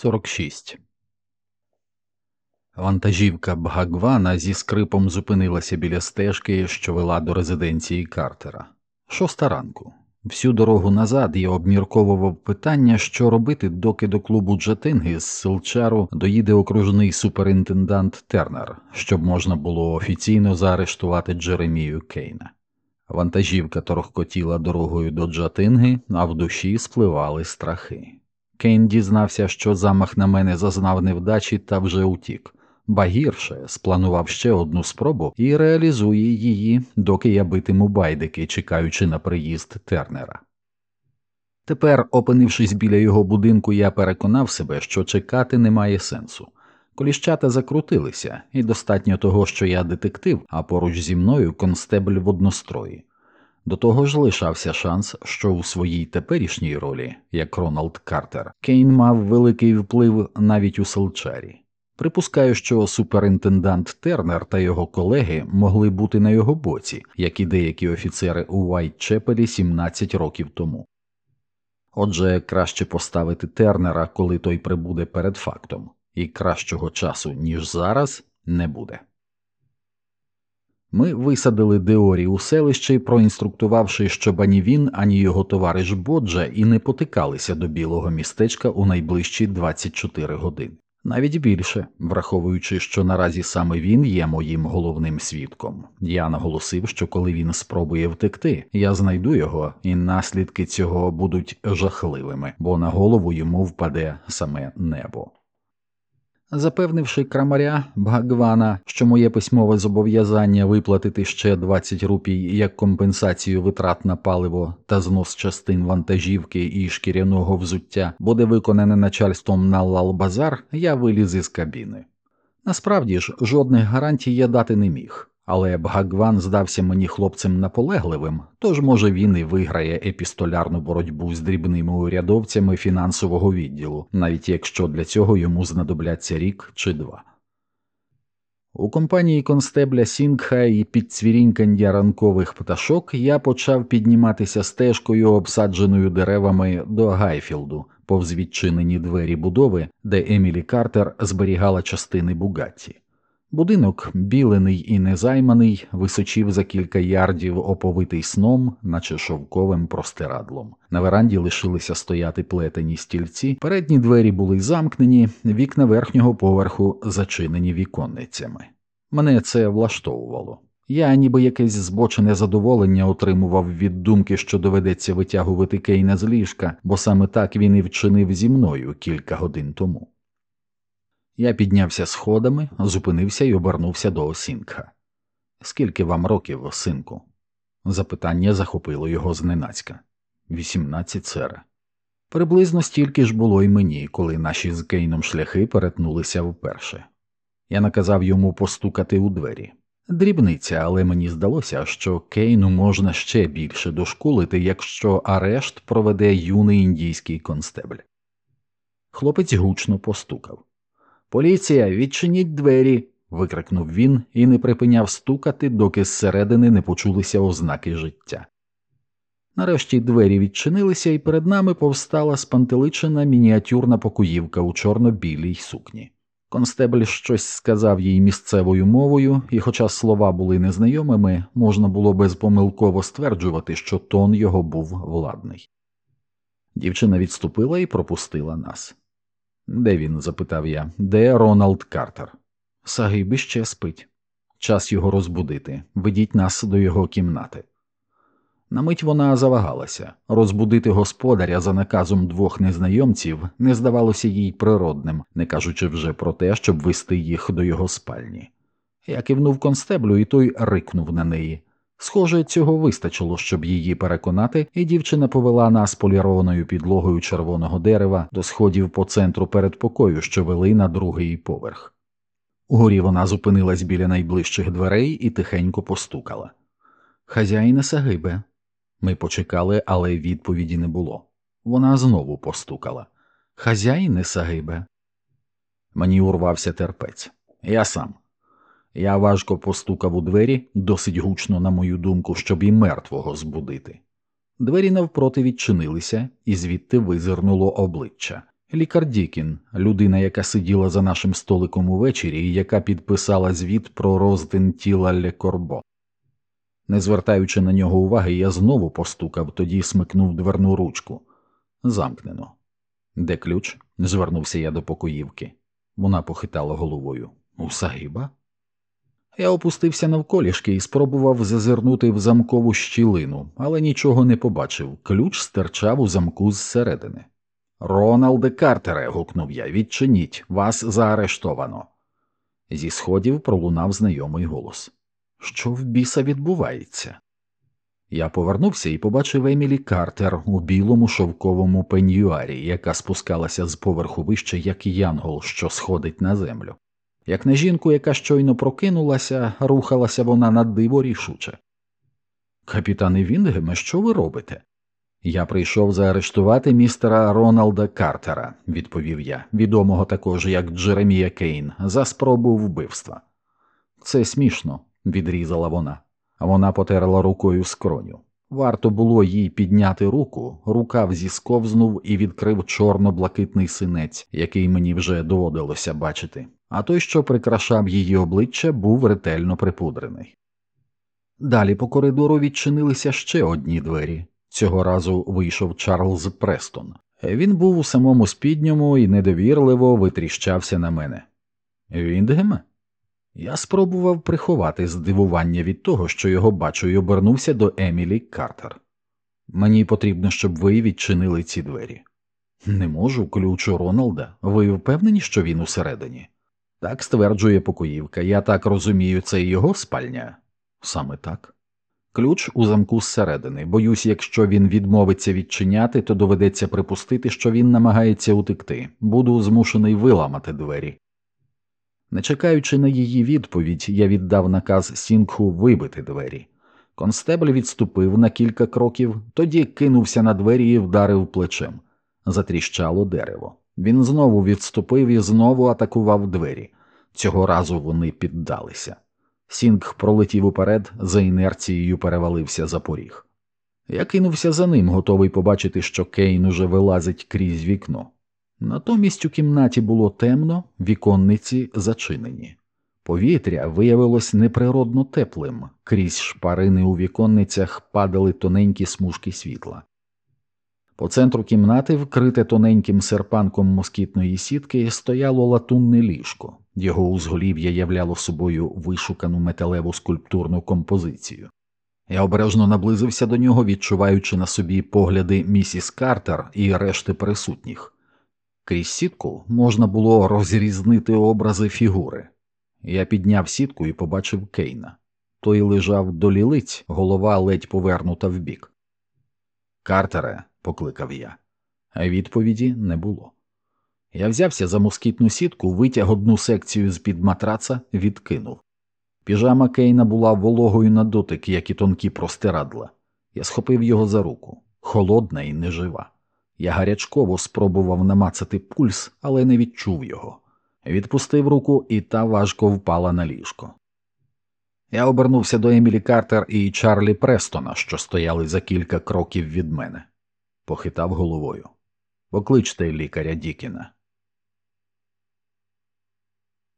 46 Вантажівка Бгагвана зі скрипом зупинилася біля стежки, що вела до резиденції Картера. Шоста ранку. Всю дорогу назад я обмірковував питання, що робити, доки до клубу Джатинги з Силчару доїде окружний суперінтендант Тернер, щоб можна було офіційно заарештувати Джеремію Кейна. Вантажівка торохкотіла дорогою до Джатинги, а в душі спливали страхи. Кейн дізнався, що замах на мене зазнав невдачі та вже утік, ба гірше спланував ще одну спробу і реалізує її, доки я битиму байдики, чекаючи на приїзд Тернера. Тепер, опинившись біля його будинку, я переконав себе, що чекати немає сенсу. Коліщата закрутилися, і достатньо того, що я детектив, а поруч зі мною констебль в однострої. До того ж лишався шанс, що у своїй теперішній ролі, як Роналд Картер, Кейн мав великий вплив навіть у Селчарі. Припускаю, що суперінтендант Тернер та його колеги могли бути на його боці, як і деякі офіцери у Вайтчепелі 17 років тому. Отже, краще поставити Тернера, коли той прибуде перед фактом, і кращого часу, ніж зараз, не буде. Ми висадили Деорі у селищі, проінструктувавши, щоб ані він, ані його товариш Боджа і не потикалися до білого містечка у найближчі 24 години. Навіть більше, враховуючи, що наразі саме він є моїм головним свідком. Я наголосив, що коли він спробує втекти, я знайду його, і наслідки цього будуть жахливими, бо на голову йому впаде саме небо. Запевнивши крамаря Бхагвана, що моє письмове зобов'язання виплатити ще 20 рупій як компенсацію витрат на паливо та знос частин вантажівки і шкіряного взуття буде виконане начальством на Лалбазар, я виліз із кабіни. Насправді ж, жодних гарантій я дати не міг але Бхагван здався мені хлопцем наполегливим, тож, може, він і виграє епістолярну боротьбу з дрібними урядовцями фінансового відділу, навіть якщо для цього йому знадобляться рік чи два. У компанії констебля Сінгха і підцвірінькання ранкових пташок я почав підніматися стежкою, обсадженою деревами до Гайфілду, повз відчинені двері будови, де Емілі Картер зберігала частини Бугатті. Будинок, білений і незайманий, височив за кілька ярдів, оповитий сном, наче шовковим простирадлом. На веранді лишилися стояти плетені стільці, передні двері були замкнені, вікна верхнього поверху зачинені віконницями. Мене це влаштовувало. Я ніби якесь збочене задоволення отримував від думки, що доведеться витягувати Кейна з ліжка, бо саме так він і вчинив зі мною кілька годин тому. Я піднявся сходами, зупинився і обернувся до Осінка. Скільки вам років, синку? Запитання захопило його зненацька. Вісімнадцять сера. Приблизно стільки ж було й мені, коли наші з Кейном шляхи перетнулися вперше. Я наказав йому постукати у двері. Дрібниця, але мені здалося, що Кейну можна ще більше дошкулити, якщо арешт проведе юний індійський констебль. Хлопець гучно постукав. Поліція, відчиніть двері. викрикнув він і не припиняв стукати, доки зсередини не почулися ознаки життя. Нарешті двері відчинилися, і перед нами повстала спантеличена мініатюрна покоївка у чорно-білій сукні. Констебль щось сказав їй місцевою мовою, і, хоча слова були незнайомими, можна було безпомилково стверджувати, що тон його був владний. Дівчина відступила і пропустила нас. Де він? запитав я. Де Роналд Картер? Сагиб ще спить. Час його розбудити. Ведіть нас до його кімнати. На мить вона завагалася. Розбудити господаря за наказом двох незнайомців не здавалося їй природним, не кажучи вже про те, щоб вести їх до його спальні. Я кивнув констеблю, і той рикнув на неї. Схоже, цього вистачило, щоб її переконати, і дівчина повела нас полірованою підлогою червоного дерева до сходів по центру передпокою, що вели на другий поверх. Угорі вона зупинилась біля найближчих дверей і тихенько постукала. Хазяїне Сагибе. Ми почекали, але відповіді не було. Вона знову постукала. Хазяїне Сагибе. Мені урвався терпець. Я сам. Я важко постукав у двері, досить гучно, на мою думку, щоб і мертвого збудити. Двері навпроти відчинилися, і звідти визирнуло обличчя. Лікар Дікін, людина, яка сиділа за нашим столиком увечері і яка підписала звіт про роздин тіла Лекорбо. Не звертаючи на нього уваги, я знову постукав, тоді смикнув дверну ручку. Замкнено. Де ключ? звернувся я до покоївки. Вона похитала головою. У сагиба? Я опустився навколішки і спробував зазирнути в замкову щілину, але нічого не побачив. Ключ стирчав у замку зсередини. Роналде Картере. гукнув я, відчиніть, вас заарештовано. Зі сходів пролунав знайомий голос. Що в біса відбувається? Я повернувся і побачив Емілі Картер у білому шовковому пеньюарі, яка спускалася з поверху вище, як янгол, що сходить на землю. Як на жінку, яка щойно прокинулася, рухалася вона на диво рішуче. Капітане Вінгеме, що ви робите? Я прийшов заарештувати містера Роналда Картера, відповів я, відомого також як Джеремія Кейн, за спробу вбивства. Це смішно, відрізала вона. Вона потерла рукою скроню. Варто було їй підняти руку, рукав зісковзнув і відкрив чорно-блакитний синець, який мені вже доводилося бачити, а той, що прикрашав її обличчя, був ретельно припудрений. Далі по коридору відчинилися ще одні двері. Цього разу вийшов Чарльз Престон. Він був у самому спідньому і недовірливо витріщався на мене. Віндгеме? Я спробував приховати здивування від того, що його бачу, і обернувся до Емілі Картер. Мені потрібно, щоб ви відчинили ці двері. Не можу, ключу Роналда. Ви впевнені, що він усередині? Так стверджує покоївка. Я так розумію, це його спальня? Саме так. Ключ у замку зсередини. Боюсь, якщо він відмовиться відчиняти, то доведеться припустити, що він намагається утекти. Буду змушений виламати двері. Не чекаючи на її відповідь, я віддав наказ Сінгху вибити двері. Констебль відступив на кілька кроків, тоді кинувся на двері і вдарив плечем. Затріщало дерево. Він знову відступив і знову атакував двері. Цього разу вони піддалися. Сінг пролетів уперед, за інерцією перевалився за поріг. Я кинувся за ним, готовий побачити, що Кейн уже вилазить крізь вікно. Натомість у кімнаті було темно, віконниці зачинені. Повітря виявилось неприродно теплим, крізь шпарини у віконницях падали тоненькі смужки світла. По центру кімнати, вкрите тоненьким серпанком москітної сітки, стояло латунне ліжко, його узголів'я являло собою вишукану металеву скульптурну композицію. Я обережно наблизився до нього, відчуваючи на собі погляди місіс Картер і решти присутніх. Крізь сітку можна було розрізнити образи фігури. Я підняв сітку і побачив Кейна. Той лежав до лілиць, голова ледь повернута вбік. Картере, покликав я, відповіді не було. Я взявся за москітну сітку, витяг одну секцію з під матраца, відкинув. Піжама Кейна була вологою на дотик, як і тонкі простирадла. Я схопив його за руку, холодна і нежива. Я гарячково спробував намацати пульс, але не відчув його. Відпустив руку, і та важко впала на ліжко. Я обернувся до Емілі Картер і Чарлі Престона, що стояли за кілька кроків від мене, похитав головою. Покличте лікаря Дікіна.